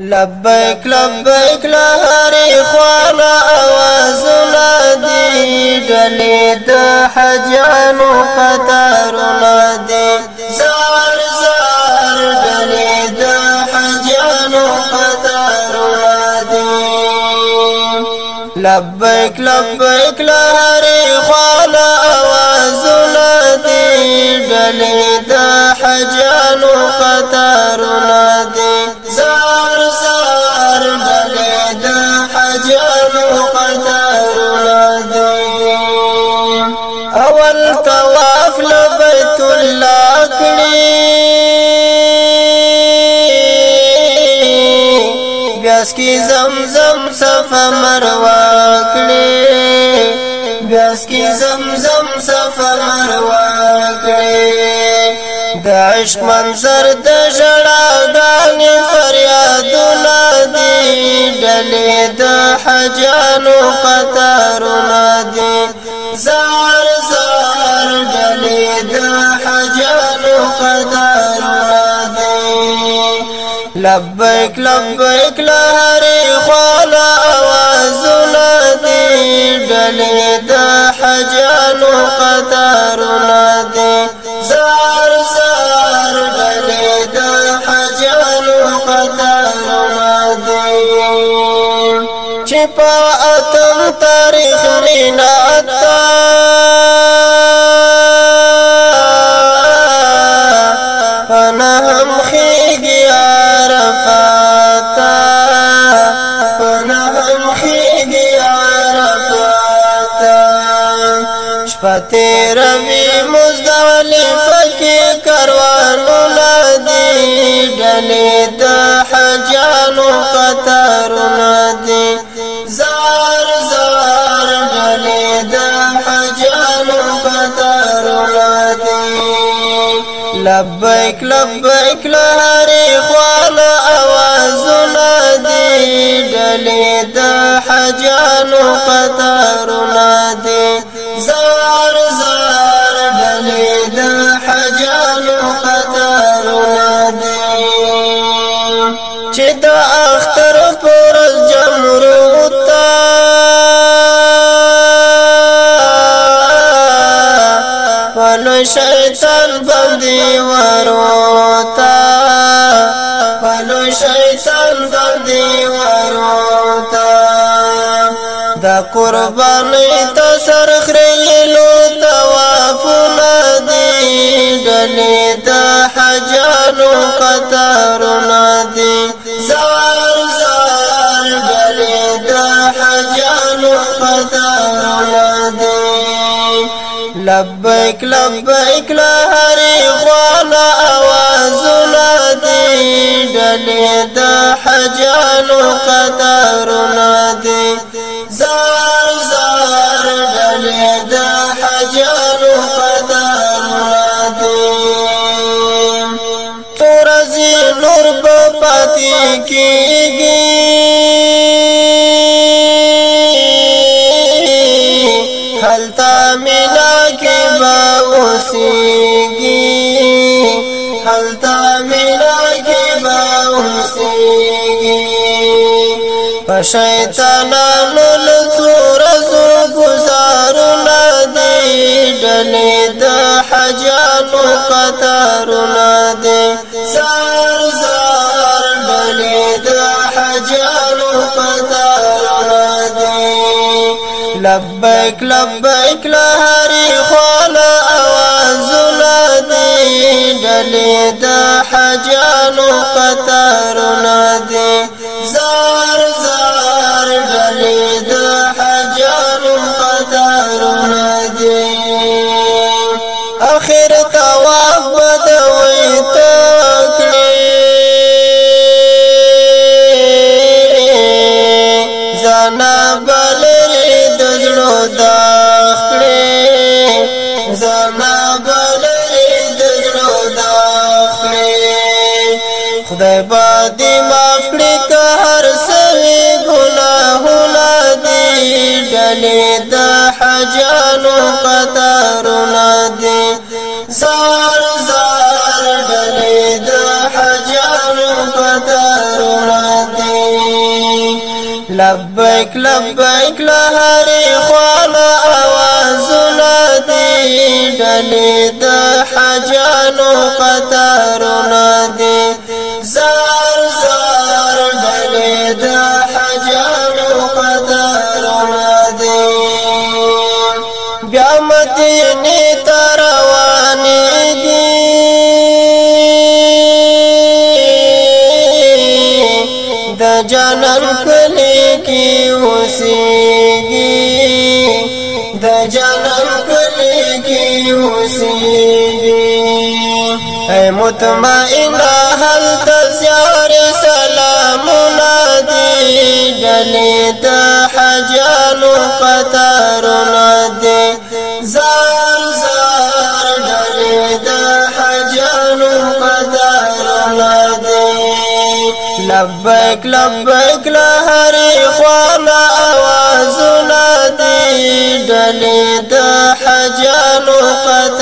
لبیک لبیک لهری خوانا آوازونا دی. ڈلی د حجانو قطارنا دی. زار زار ڈلی د حجانو قطارنا دی. لبیک لبیک لهری خوانا آوازونا دی. ڈلی د حجانو بیاس کی زمزم صفا مروا کړي بیاس زمزم صفا مروا کړي د عشق منظر د جړا غانې فریادونه دي حجانو قطارونه لبیک لبیک لهری خوالا آوازونا دی ڈلی دا حجانو قطارونا دی شپتی روی مزدولی فکی کروانو لدی ڈلی دا حجانو قطارو ندی زار زار ڈلی دا حجانو قطارو ندی لبیک لبیک لهری خوانا آوازو ندی ڈلی دا حجانو قطارو ندی چې د اختر پر جمهور تا پن شیطان باندې وروتا پن شیطان باندې وروتا د قربانې تو سرخرې لو توافنا دی ډلې د حجانو قطارنا دی لبیک لبیک لهري خوانا اوازونه دي ډلې د حجانو قطارونه دي زار زار ډلې د حجانو دي تورزي نور پاتې کېږي با اوسیگی حلتا میرا کی با اوسیگی پشیطانانو لڅور زو گزارنا دی ډلې د حجانو قطارنا دی سار سار ډلې د حجانو قطار لبیک لبیک لهری خوالا آوازونه دی ډلې د حجانو قطارونه زما بلری دزلو داخ می خدای با دی مافڑی که هر سوی گناهونا دی ڈلی دا حجانو قطع لبیک لبیک لهری خوانا آوازونه دی ډلې د حجانو قطارونه دی زار زار ډلې د حجانو قطارونه دی بیا مدینه تروانې دي. د جانان کلی کې اوسېږي د جانان کلی کې اوسېږي اے مطمئن هل تزیار سلامنا دی ډلې د حجانو قطارونه دی زار زار ډلې د حجانو قطارونه دی لبیک لبیک لهری ډلې د حجانو قطارونه